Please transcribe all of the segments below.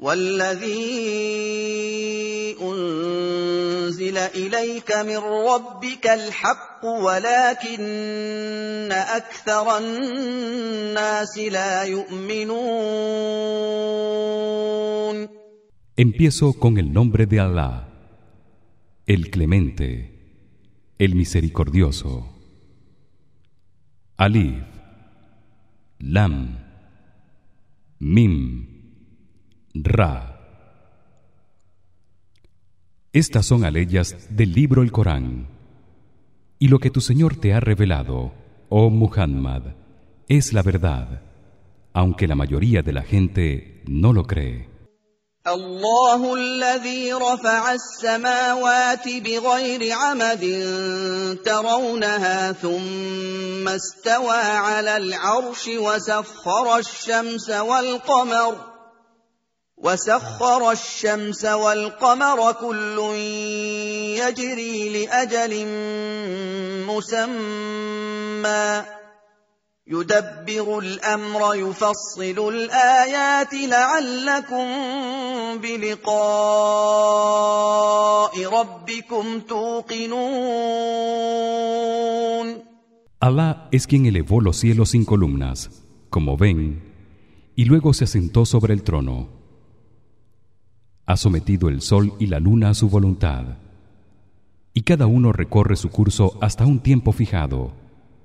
والذي أنزل إليك من ربك الحق ولكن أكثر الناس لا يؤمنون Empiezo con el nombre de Allah, el Clemente, el Misericordioso. Alif, Lam, Mim, Ra. Estas son aleyas del libro el Corán. Y lo que tu Señor te ha revelado, oh Muhammad, es la verdad, aunque la mayoría de la gente no lo cree. الله الذي رفع السماوات بغير عمد ترونها ثم استوى على العرش وسخر الشمس والقمر وسخر الشمس والقمر كل يجري لأجل مسمى يدبر الأمر يفصل الآيات لعلكم بلقاء ربكم توقنون Alá es quien elevó los cielos sin columnas, como ven, y luego se asentó sobre el trono. Ha sometido el sol y la luna a su voluntad, y cada uno recorre su curso hasta un tiempo fijado,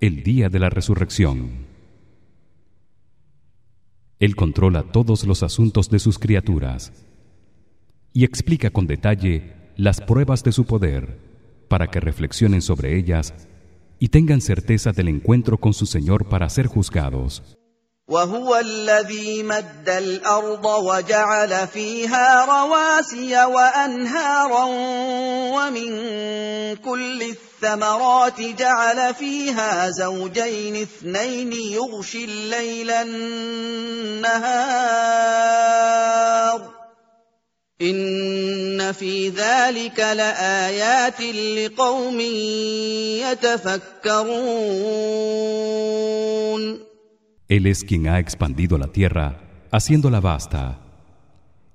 el día de la resurrección. Él controla todos los asuntos de sus criaturas y explica con detalle las pruebas de su poder para que reflexionen sobre ellas y tengan certeza del encuentro con su Señor para ser juzgados. وهو الذي مد الأرض وجعل فيها رواسي وأنهارا ومن كل الثمرات جعل فيها زوجين اثنين يغشي الليل النهار. إن في ذلك لآيات لقوم يتفكرون. Él es quien ha expandido la tierra, haciéndola vasta,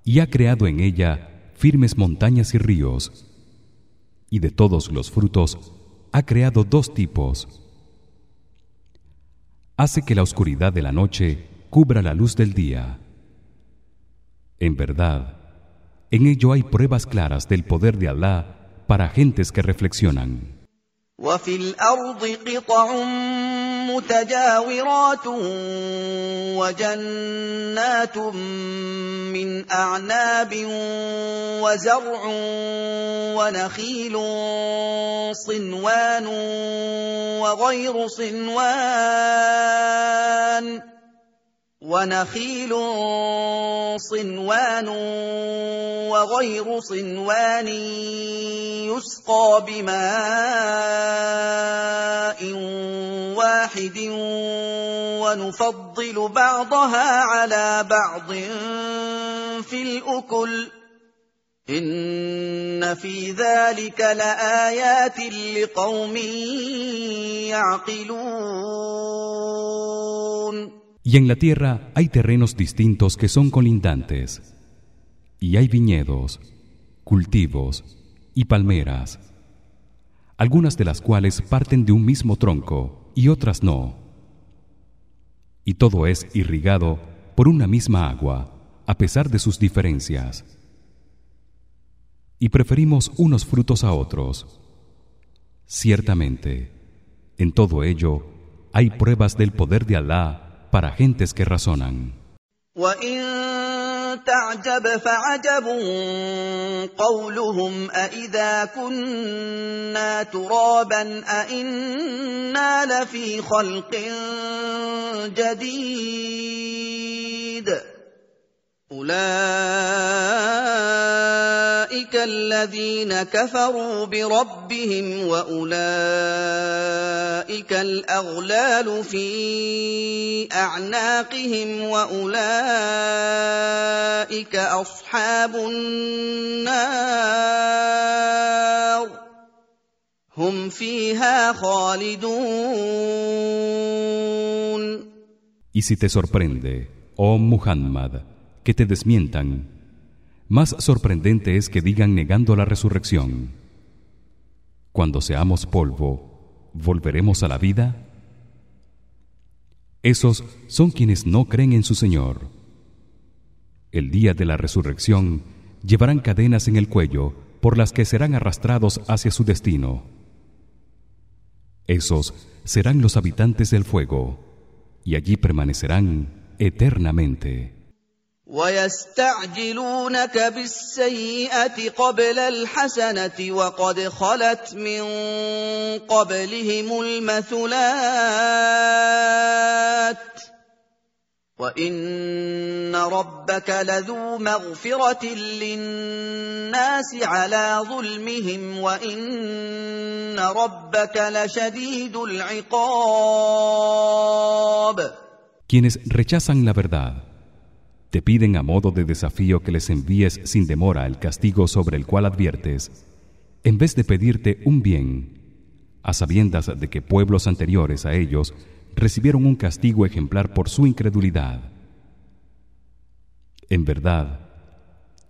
y ha creado en ella firmes montañas y ríos, y de todos los frutos ha creado dos tipos. Hace que la oscuridad de la noche cubra la luz del día. En verdad, en ello hay pruebas claras del poder de Allah para gentes que reflexionan. وفي الأرض قطع متجاورات وجنات من أعناب وزرع ونخيل صنوان وغير صنوان ونخيل صنوان وغير صنوان يسقى بماء واحد ونفضل بعضها على بعض في الأكل. إن في ذلك لآيات لقوم يعقلون. Y en la tierra hay terrenos distintos que son colindantes, y hay viñedos, cultivos y palmeras, algunas de las cuales parten de un mismo tronco y otras no. Y todo es irrigado por una misma agua, a pesar de sus diferencias. Y preferimos unos frutos a otros. Ciertamente, en todo ello hay pruebas del poder de Alá para gentes que razonan. تعجب فعجب قولهم أإذا كنا ترابا أإنا لفي خلق جديد أولئك الذين كفروا بربهم وأولئك أولئك الأغلال في أعناقهم وأولئك أصحاب النار هم فيها خالدون Y si te sorprende, oh Muhammad, que te desmientan, más sorprendente es que digan negando la resurrección. Cuando seamos polvo, ¿volveremos a la vida? Esos son quienes no creen en su Señor. El día de la resurrección llevarán cadenas en el cuello por las que serán arrastrados hacia su destino. Esos serán los habitantes del fuego y allí permanecerán eternamente. ويستعجلونك بالسيئة قبل الحسنة وقد خلت من قبلهم المثلات. وإن ربك لذو مغفرة للناس على ظلمهم وإن ربك لشديد العقاب. Quienes rechazan la verdad te piden a modo de desafío que les envíes sin demora el castigo sobre el cual adviertes en vez de pedirte un bien a sabiendas de que pueblos anteriores a ellos recibieron un castigo ejemplar por su incredulidad. En verdad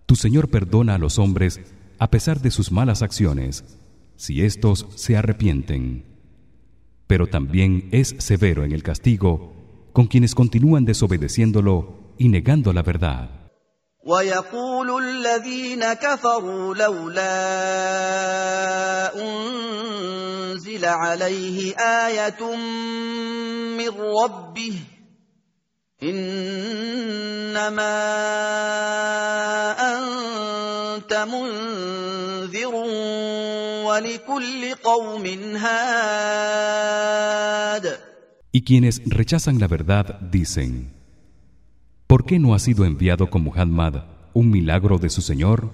tu Señor perdona a los hombres a pesar de sus malas acciones si éstos se arrepienten. Pero también es severo en el castigo con quienes continúan desobedeciéndolo y negando la verdad. ويقول الذين كفروا لولا أنزل عليه آية من ربه إنما أنت منذر ولكل قوم هاد Y quienes rechazan la verdad dicen ¿Por qué no ha sido enviado con Muhammad un milagro de su Señor?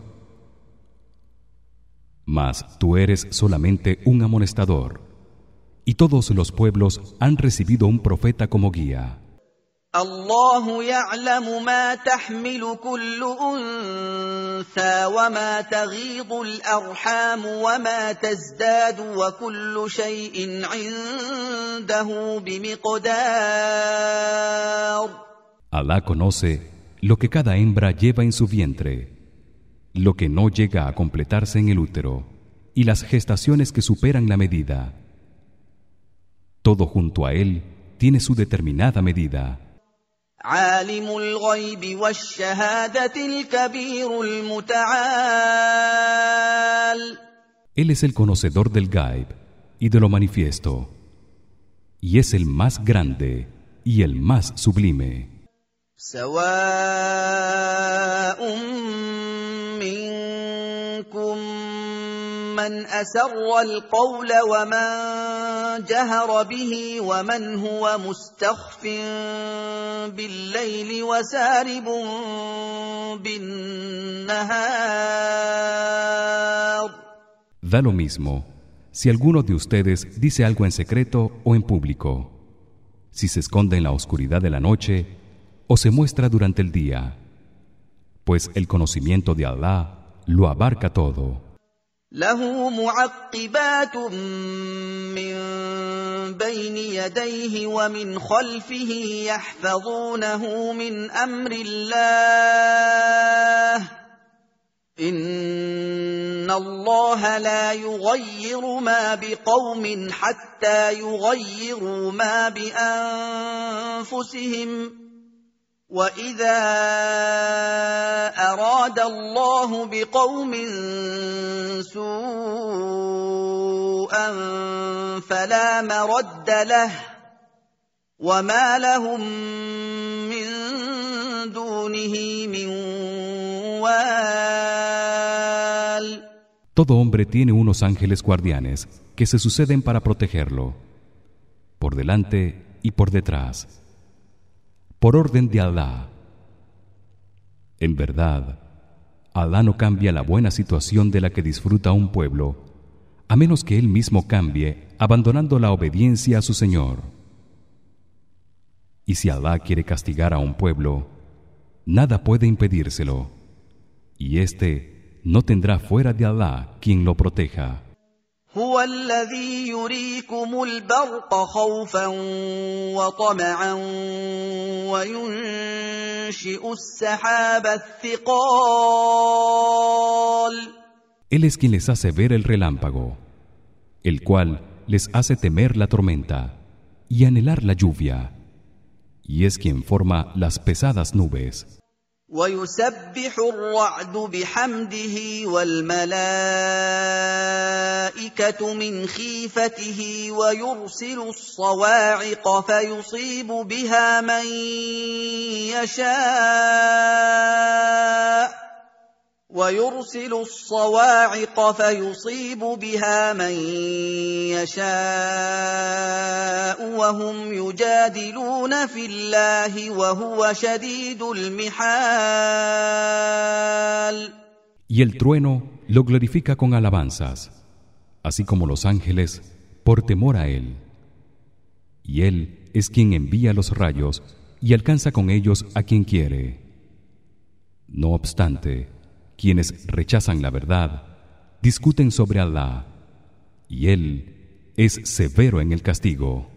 Mas tú eres solamente un amonestador y todos los pueblos han recibido un profeta como guía. الله يعلم ما تحمل كل انثى وما تغيض الارحام وما تزداد وكل شيء عنده بمقدار Alá conoce lo que cada hembra lleva en su vientre, lo que no llega a completarse en el útero y las gestaciones que superan la medida. Todo junto a él tiene su determinada medida. Él es el conocedor del gaib y de lo manifiesto, y es el más grande y el más sublime. سواء منكم من اسر القول ومن جهر به ومن هو مستخف بالليل وسارب بالنهار Da lo mismo si alguno de ustedes dice algo en secreto o en público si se esconde en la oscuridad de la noche o se muestra durante el día pues el conocimiento de Allah lo abarca todo له معقبات من بين يديه ومن خلفه يحفظونه من امر الله ان الله لا يغير ما بقوم حتى يغيروا ما بانفسهم واذا اراد الله بقوم سوءا فلا مرد له وما لهم من دونه من وال Todo hombre tiene unos ángeles guardianes que se suceden para protegerlo por delante y por detrás por orden de Allah. En verdad, Allah no cambia la buena situación de la que disfruta un pueblo a menos que él mismo cambie abandonando la obediencia a su Señor. Y si Allah quiere castigar a un pueblo, nada puede impedírselo, y éste no tendrá fuera de Allah quien lo proteja. هو الذي يريكم البرق خوفا وطمعا وينشئ السحاب الثقال Él es quien les hace ver el relámpago, el cual les hace temer la tormenta y anhelar la lluvia, y es quien forma las pesadas nubes. ويسبح الرعد بحمده والملائكة من خيفته ويرسل الصواعق فيصيب بها من يشاء. ويرسل الصواعق فيصيب بها من يشاء وهم يجادلون في الله وهو شديد المحال Y el trueno lo glorifica con alabanzas, así como los ángeles por temor a él. Y él es quien envía los rayos y alcanza con ellos a quien quiere. No obstante, quienes rechazan la verdad discuten sobre Allah y él es severo en el castigo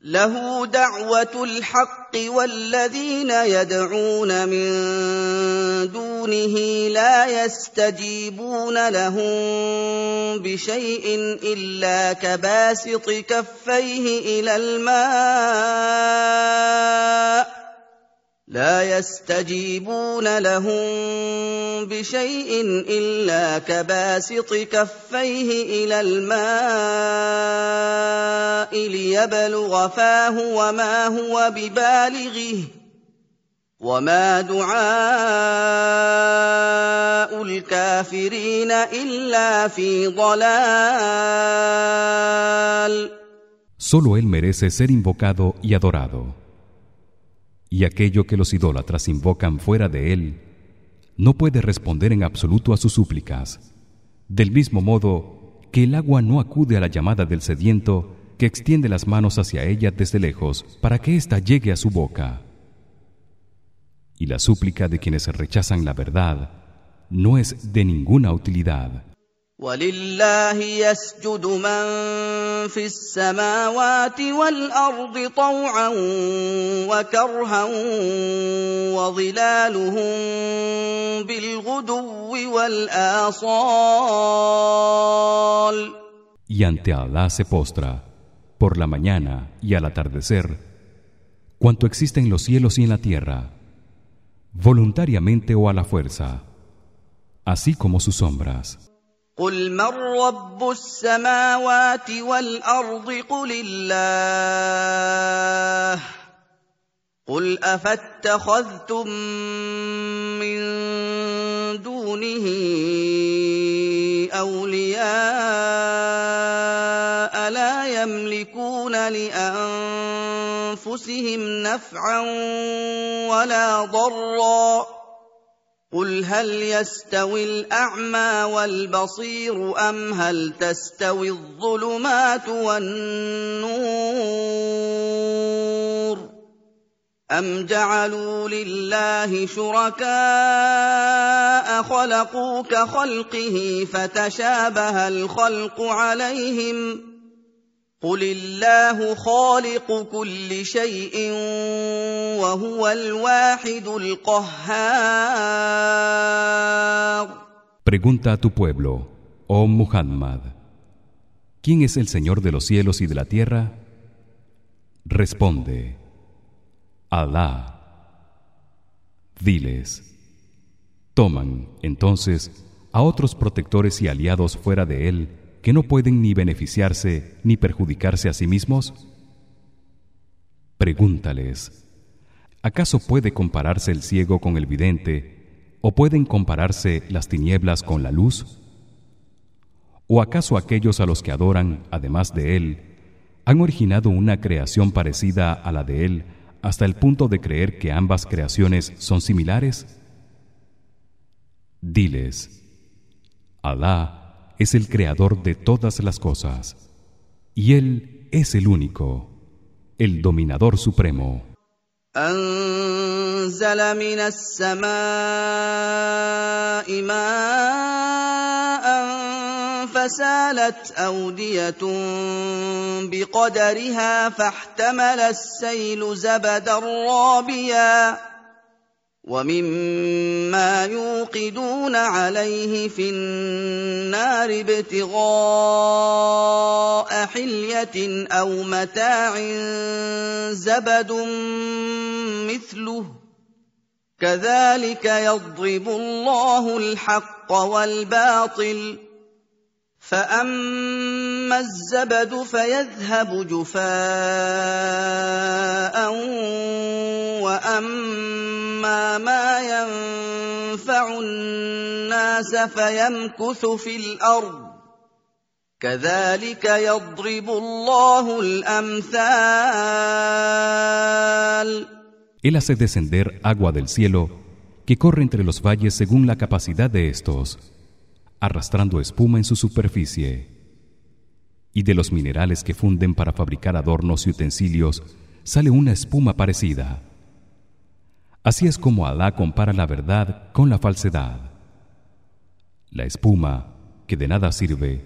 له دعوة الحق والذين يدعون من دونه لا يستجيبون لهم بشيء إلا كباسط كفيه إلى الماء لا يستجيبون لهم بشيء إلا كباسط كفيه إلى الماء ليبلغ فاه وما هو ببالغه وما دعاء الكافرين إلا في ضلال Solo él merece ser invocado y adorado. Y aquello que los idólatras invocan fuera de él no puede responder en absoluto a sus súplicas. Del mismo modo que el agua no acude a la llamada del sediento que extiende las manos hacia ella desde lejos para que ésta llegue a su boca. Y la súplica de quienes rechazan la verdad no es de ninguna utilidad ولله يسجد من في السماوات والارض طوعا وكرها وظلالهم بالغدو والاصال Y ante Allah se postra por la mañana y al atardecer cuanto existe en los cielos y en la tierra voluntariamente o a la fuerza así como sus sombras قل من رب السماوات والارض قل الله قل افاتخذتم من دونه اولياء لا يملكون لانفسهم نفعا ولا ضرا قل هل يستوي الاعمى والبصير ام هل تستوي الظلمات والنور ام جعلوا لله شركاء خلقوا كخلقه فتشابه الخلق عليهم قل الله خالق كل شيء وهو الواحد القهار Pregunta a tu pueblo, oh Muhammad, ¿quién es el Señor de los cielos y de la tierra? Responde, Alá. Diles, toman entonces a otros protectores y aliados fuera de él que no pueden ni beneficiarse ni perjudicarse a sí mismos? Pregúntales, ¿acaso puede compararse el ciego con el vidente o pueden compararse las tinieblas con la luz? ¿O acaso aquellos a los que adoran además de él han originado una creación parecida a la de él hasta el punto de creer que ambas creaciones son similares? Diles: Alá es el creador de todas las cosas y él es el único el dominador supremo أنزل من السماء ماء فسالت أودية بقدرها فاحتمل السيل زبدا رابيا ومما يوقدون عليه في النار ابتغاء حليه أو متاع زبد مثله كذلك يضرب الله الحق والباطل فاما الزبد فيذهب جفاء واما ما ينفع الناس فيمكث في الارض كذلك يضرب الله الامثال Él hace descender agua del cielo que corre entre los valles según la capacidad de estos arrastrando espuma en su superficie y de los minerales que funden para fabricar adornos y utensilios sale una espuma parecida. Así es como Alá compara la verdad con la falsedad. La espuma que de nada sirve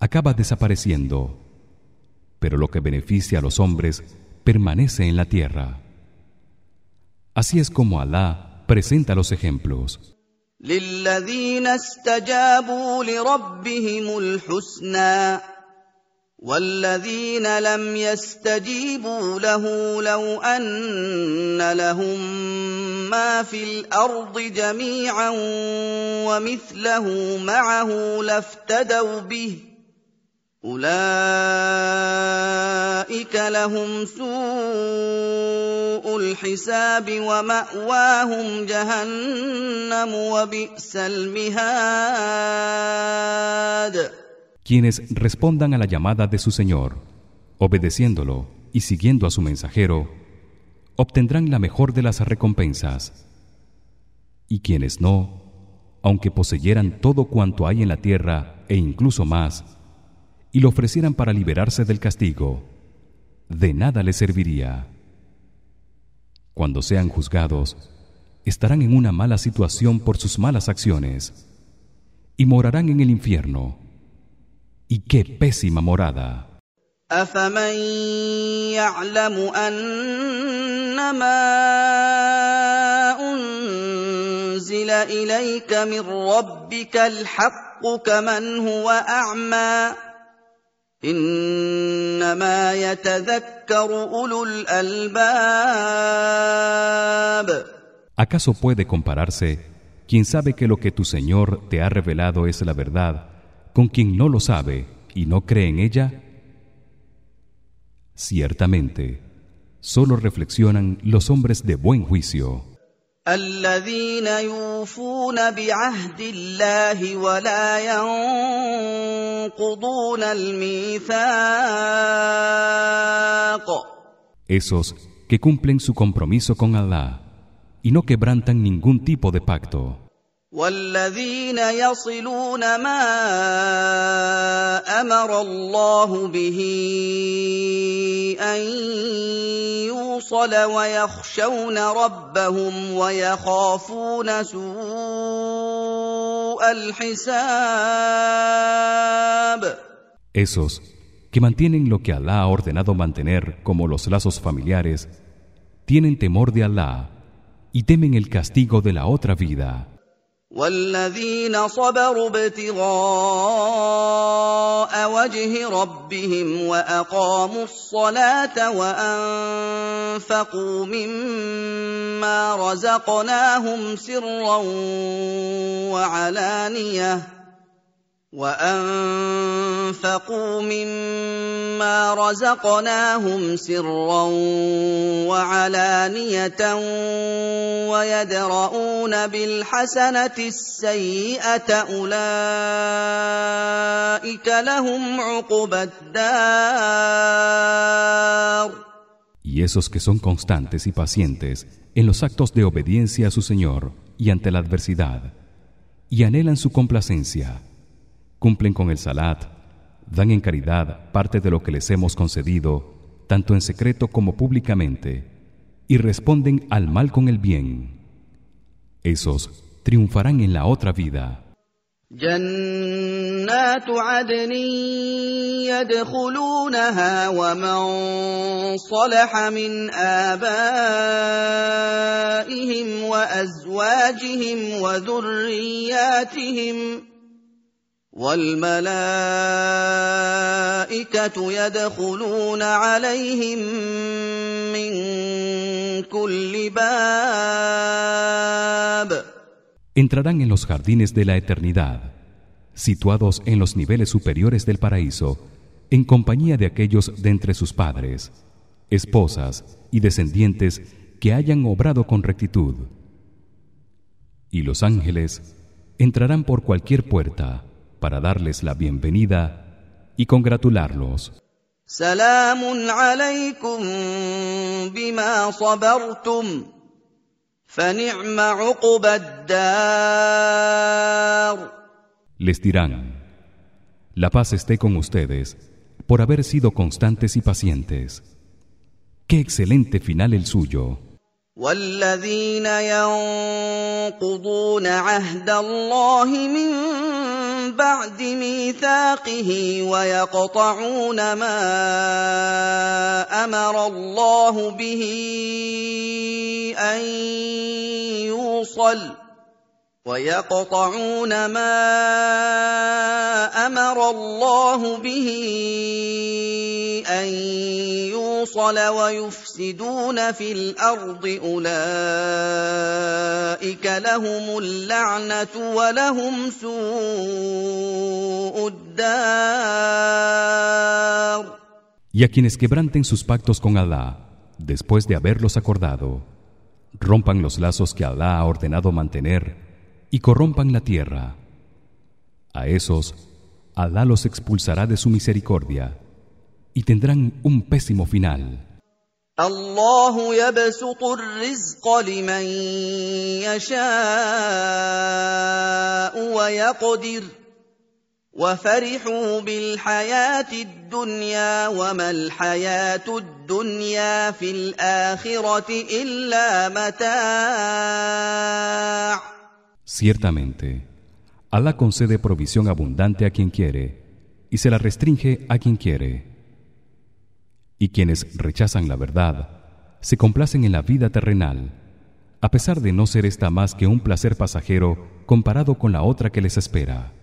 acaba desapareciendo pero lo que beneficia a los hombres permanece en la tierra. Así es como Alá presenta los ejemplos والذين لم يستجيبوا له لو أن لهم ما في الأرض جميعا ومثله معه لافتدوا به أولئك لهم سوء الحساب ومأواهم جهنم وبئس المهاد. Quienes respondan a la llamada de su Señor, obedeciéndolo y siguiendo a su mensajero, obtendrán la mejor de las recompensas. Y quienes no, aunque poseyeran todo cuanto hay en la tierra e incluso más, y lo ofrecieran para liberarse del castigo de nada les serviría cuando sean juzgados estarán en una mala situación por sus malas acciones y morarán en el infierno y qué pésima morada. ¿Acaso puede compararse quien sabe que lo que tu Señor te ha revelado es la verdad con quien no lo sabe y no cree en ella? Ciertamente, solo reflexionan los hombres de buen juicio. الذين يوفون بعهد الله ولا ينقضون الميثاق Esos que cumplen su compromiso con Allah y no quebrantan ningún tipo de pacto. والذين يصلون ما امر الله به ان يوصل ويخشون ربهم ويخافون سوء الحساب Esos que mantienen lo que Allah ha ordenado mantener como los lazos familiares tienen temor de Allah y temen el castigo de la otra vida. والذين صبروا ابتغاء وجه ربهم وأقاموا الصلاة وأنفقوا مما رزقناهم سرا وعلانية وانفقوا مما رزقناهم سرا وعلانيه ويدرؤون بالحسنه السيئه اولئك لهم عقبى الدار Y esos que son constantes y pacientes en los actos de obediencia a su Señor y ante la adversidad y anhelan su complacencia cumplen con el salat dan en caridad parte de lo que les hemos concedido tanto en secreto como públicamente y responden al mal con el bien esos triunfarán en la otra vida جنات عدن يدخلونها ومن صلح من آبائهم وأزواجهم وذرياتهم والملائكة يدخلون عليهم من كل باب entrarán en los jardines de la eternidad situados en los niveles superiores del paraíso en compañía de aquellos de entre sus padres esposas y descendientes que hayan obrado con rectitud y los ángeles entrarán por cualquier puerta para darles la bienvenida y congratularlos. Les dirán la paz esté con ustedes por haber sido constantes y pacientes. Qué excelente final el suyo بعد ميثاقه ويقطعون ما أمر الله به أن يوصل ويقطعون ما امر الله به ان يوصل ويفسدون في الارض اولئك لهم اللعنه ولهم سوء الدار Y a quienes quebranten sus pactos con Allah después de haberlos acordado rompan los lazos que Allah ha ordenado mantener y corrompan la tierra a esos Alá los expulsará de su misericordia y tendrán un pésimo final الله يبسط الرزق لمن يشاء ويقدر وفرحوا بالحياه الدنيا وما الحياه الدنيا في الاخره الا متاع Ciertamente, Allah concede provisión abundante a quien quiere y se la restringe a quien quiere. Y quienes rechazan la verdad se complacen en la vida terrenal, a pesar de no ser esta más que un placer pasajero comparado con la otra que les espera.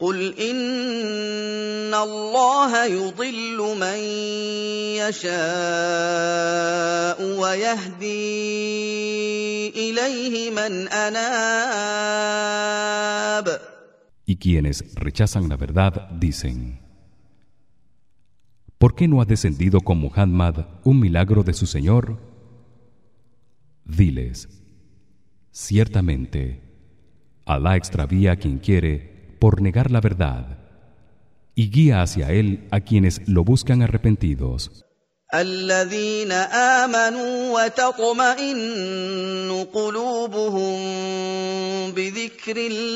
قل ان الله يضل من يشاء ويهدي اليه من اناب Y quienes rechazan la verdad dicen ¿Por qué no ha descendido con Muhammad un milagro de su Señor? Diles Ciertamente Allah extravía a quien quiere por negar la verdad y guía hacia él a quienes lo buscan arrepentidos الذين آمنوا وتطمئن قلوبهم بذكر الله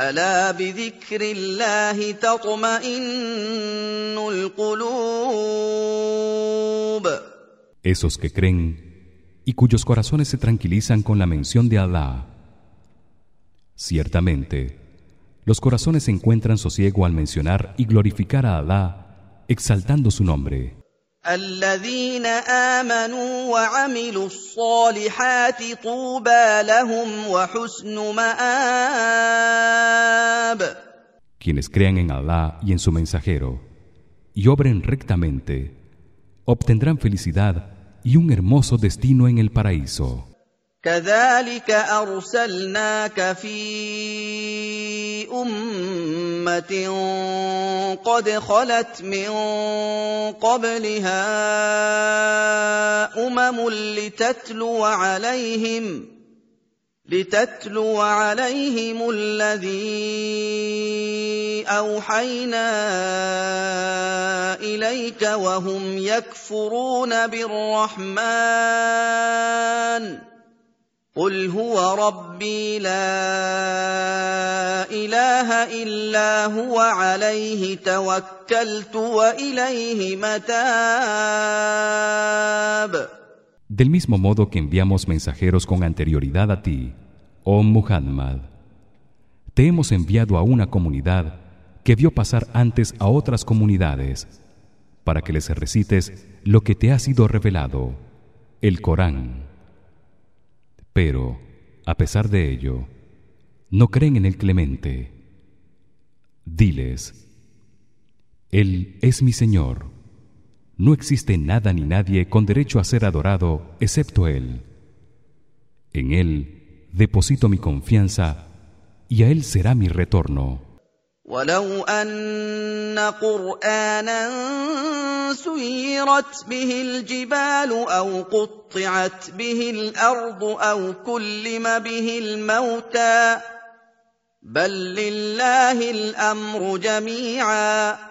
ألا بذكر الله تطمئن القلوب Esos que creen y cuyos corazones se tranquilizan con la mención de Allah Ciertamente, los corazones encuentran sosiego al mencionar y glorificar a Allah, exaltando su nombre. Quienes crean en Allah y en su mensajero y obren rectamente, obtendrán felicidad y un hermoso destino en el paraíso. كذلك ارسلناك في امه قد خلت من قبلها امم لتتلو عليهم لتتلو عليهم الذي اوحينا اليك وهم يكفرون بالرحمن قل هو ربي لا اله الا هو عليه توكلت واليه متاب Del mismo modo que enviamos mensajeros con anterioridad a ti, oh Muhammad, te hemos enviado a una comunidad que vio pasar antes a otras comunidades para que les recites lo que te ha sido revelado, el Corán. Pero, a pesar de ello, no creen en el Clemente. Diles: Él es mi Señor. No existe nada ni nadie con derecho a ser adorado excepto él. En él deposito mi confianza y a él será mi retorno ولو ان قرانا سيرت به الجبال أو قطعت به الأرض أو كلم به الموتى بل لله الامر جميعا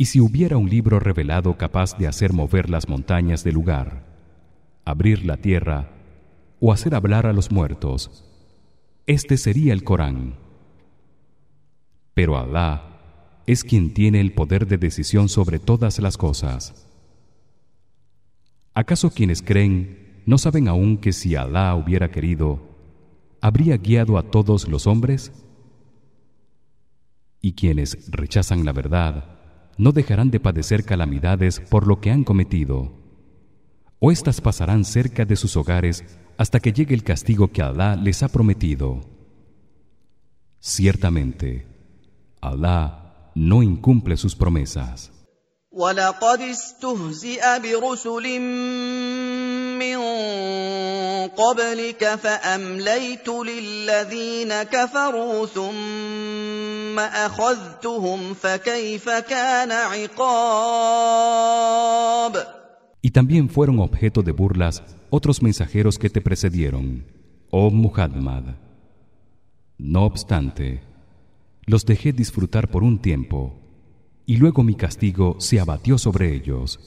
Y si hubiera un libro revelado capaz de hacer mover las montañas del lugar, abrir la tierra o hacer hablar a los muertos, este sería el Corán. Pero Alá es quien tiene el poder de decisión sobre todas las cosas. ¿Acaso quienes creen no saben aún que si Alá hubiera querido, habría guiado a todos los hombres? Y quienes rechazan la verdad, no dejarán de padecer calamidades por lo que han cometido. O éstas pasarán cerca de sus hogares hasta que llegue el castigo que Alá les ha prometido. Ciertamente Alá no incumple sus promesas قبلك فامليت للذين كفروا ثم اخذتهم فكيف كان عقاب Y también fueron objeto de burlas otros mensajeros que te precedieron, oh Muhammad. No obstante, los dejé disfrutar por un tiempo, y luego mi castigo se abatió sobre ellos.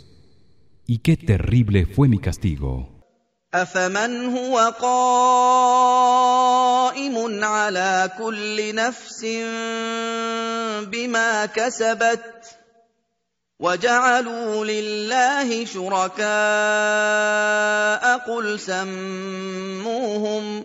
Y qué terrible fue mi castigo. افمن هو قائم على كل نفس بما كسبت وجعلوا لله شركاء قل سموهم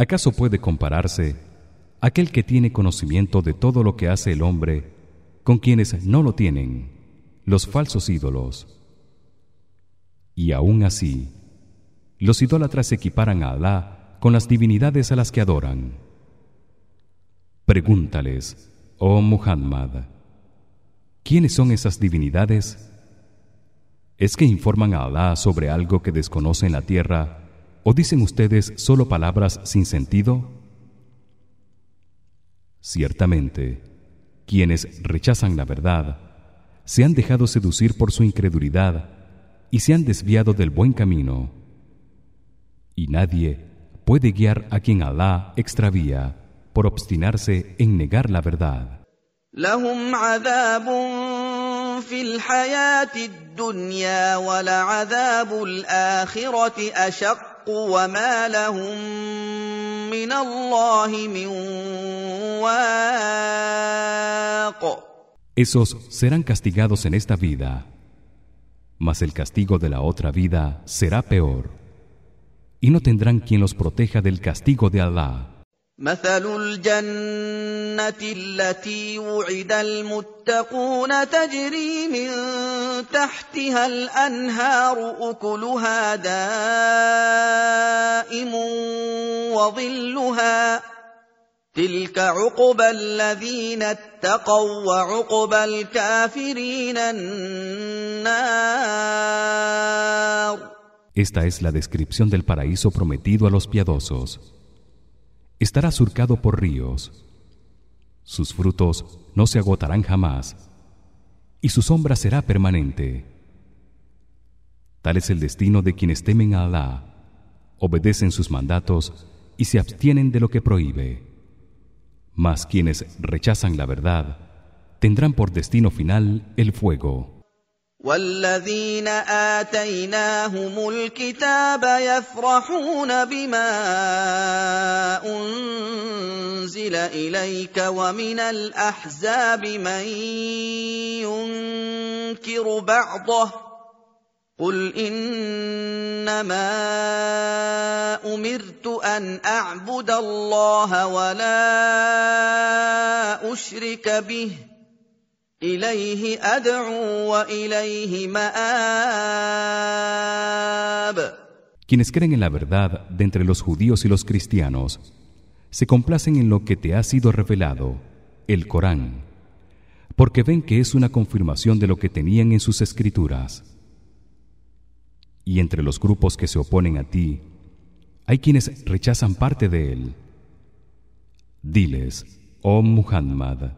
¿Acaso puede compararse aquel que tiene conocimiento de todo lo que hace el hombre con quienes no lo tienen, los falsos ídolos? Y aún así, los idólatras equiparan a Alá con las divinidades a las que adoran. Pregúntales, oh Muhammad, ¿quiénes son esas divinidades? ¿Es que informan a Alá sobre algo que desconocen en la tierra o dicen ustedes solo palabras sin sentido? Ciertamente, quienes rechazan la verdad se han dejado seducir por su incredulidad y se han desviado del buen camino y nadie puede guiar a quien Alá extravía por obstinarse en negar la verdad. لهم عذاب في الحياة الدنيا ولعذاب الآخرة أشق وما لهم من الله من واق Esos serán castigados en esta vida, mas el castigo de la otra vida será peor, y no tendrán quien los proteja del castigo de Allah. مثل الجنة التي وعد المتقون تجري من تحتها الأنهار أكلها دائم وظلها تلك عقبى الذين اتقوا وعقبى الكافرين النار Esta es la descripción del paraíso prometido a los piadosos. Estará surcado por ríos. Sus frutos no se agotarán jamás, y su sombra será permanente. Tal es el destino de quienes temen a Alá, obedecen sus mandatos y se abstienen de lo que prohíbe. Mas quienes rechazan la verdad tendrán por destino final el fuego. والذين اتيناهم الكتاب يفرحون بما انزل اليك ومن الاحزاب من ينكر بعضه قل انما امرت ان اعبد الله ولا اشرك به اليه ادعو واليه مآب Quienes creen en la verdad de entre los judíos y los cristianos se complacen en lo que te ha sido revelado, el Corán, porque ven que es una confirmación de lo que tenían en sus escrituras. Y entre los grupos que se oponen a ti, hay quienes rechazan parte de él. Diles, oh Muhammad,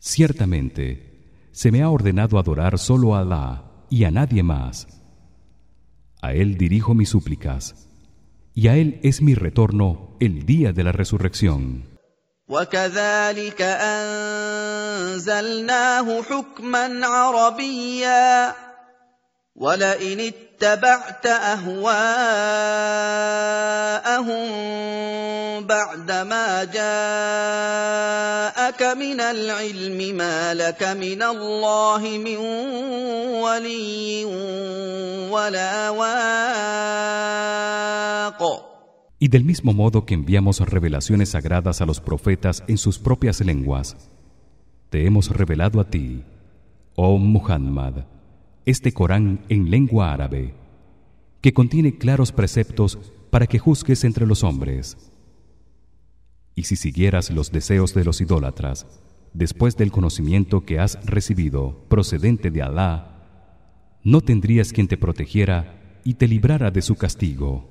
ciertamente se me ha ordenado adorar solo a Alá y a nadie más. A él dirijo mis súplicas y a él es mi retorno el día de la resurrección. وكذلك انزلناه حكما عربيا ولئن اتبعت اهواءهم بعدما جاءك من العلم ما لك من الله من ولي ولا واق Y del mismo modo que enviamos revelaciones sagradas a los profetas en sus propias lenguas, te hemos revelado a ti, oh Muhammad, este Corán en lengua árabe, que contiene claros preceptos para que juzgues entre los hombres. Y si siguieras los deseos de los idólatras, después del conocimiento que has recibido procedente de Alá, no tendrías quien te protegiera y te librara de su castigo.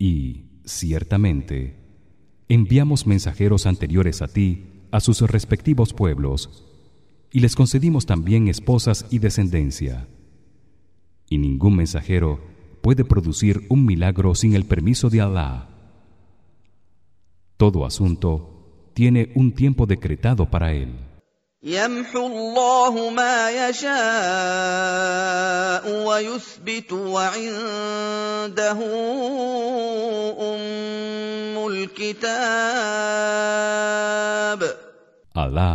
Y ciertamente enviamos mensajeros anteriores a ti a sus respectivos pueblos y les concedimos también esposas y descendencia. Y ningún mensajero puede producir un milagro sin el permiso de Alá. Todo asunto tiene un tiempo decretado para él. يمحو الله ما يشاء ويثبت وعنده ام الكتاب Alá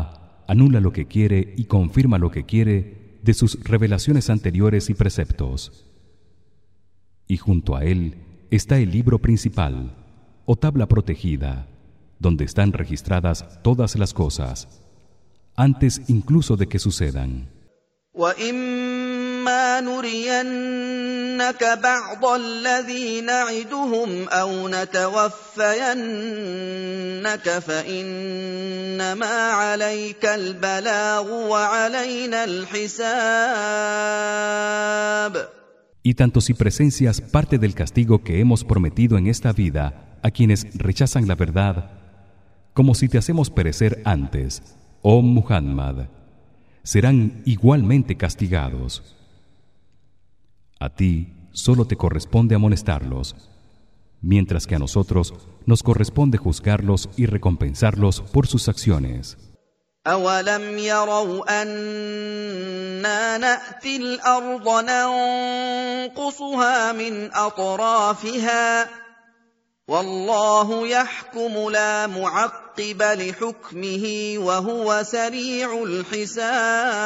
anula lo que quiere y confirma lo que quiere de sus revelaciones anteriores y preceptos. Y junto a él está el libro principal o tabla protegida, donde están registradas todas las cosas, antes incluso de que sucedan. وان إما نرينك بعض الذي نعدهم أو نتوفينك فإنما عليك البلاغ وعلينا الحساب Y tanto si presencias parte del castigo que hemos prometido en esta vida a quienes rechazan la verdad, como si te hacemos perecer antes, oh Muhammad, serán igualmente castigados. A ti solo te corresponde amonestarlos, mientras que a nosotros nos corresponde juzgarlos y recompensarlos por sus acciones. أولم يروا أنا نأتي الأرض ننقصها من أطرافها والله يحكم لا معقب لحكمه وهو سريع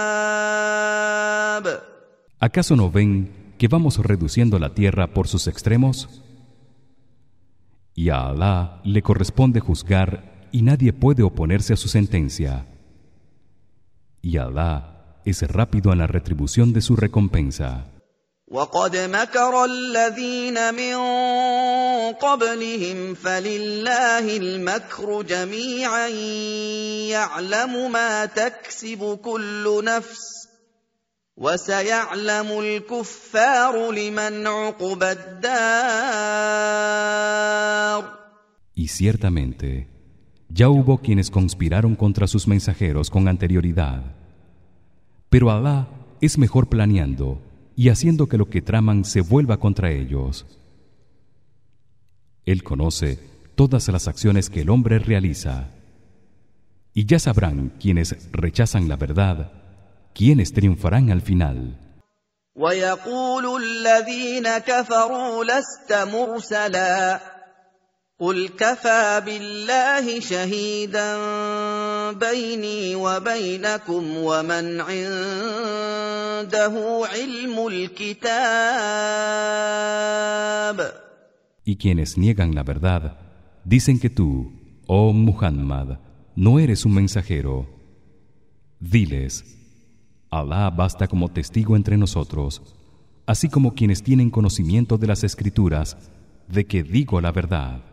الحساب ¿Acaso no ven que vamos reduciendo la tierra por sus extremos? Y a Alá le corresponde juzgar y nadie puede oponerse a su sentencia. y Alá es rápido en la retribución de su recompensa. وقد مكر الذين من قبلهم فلله المكر جميعا يعلم ما تكسب كل نفس وسيعلم الكفار لمن عقبى الدار Y ciertamente ya hubo quienes conspiraron contra sus mensajeros con anterioridad. Pero Alá es mejor planeando y haciendo que lo que traman se vuelva contra ellos. Él conoce todas las acciones que el hombre realiza. Y ya sabrán quienes rechazan la verdad, quienes triunfarán al final. قل كفى بالله شهيدا بيني وبينكم ومن عنده علم الكتاب Y quienes niegan la verdad dicen que tú, oh Muhammad, no eres un mensajero. Diles: Alá basta como testigo entre nosotros, así como quienes tienen conocimiento de las escrituras de que digo la verdad.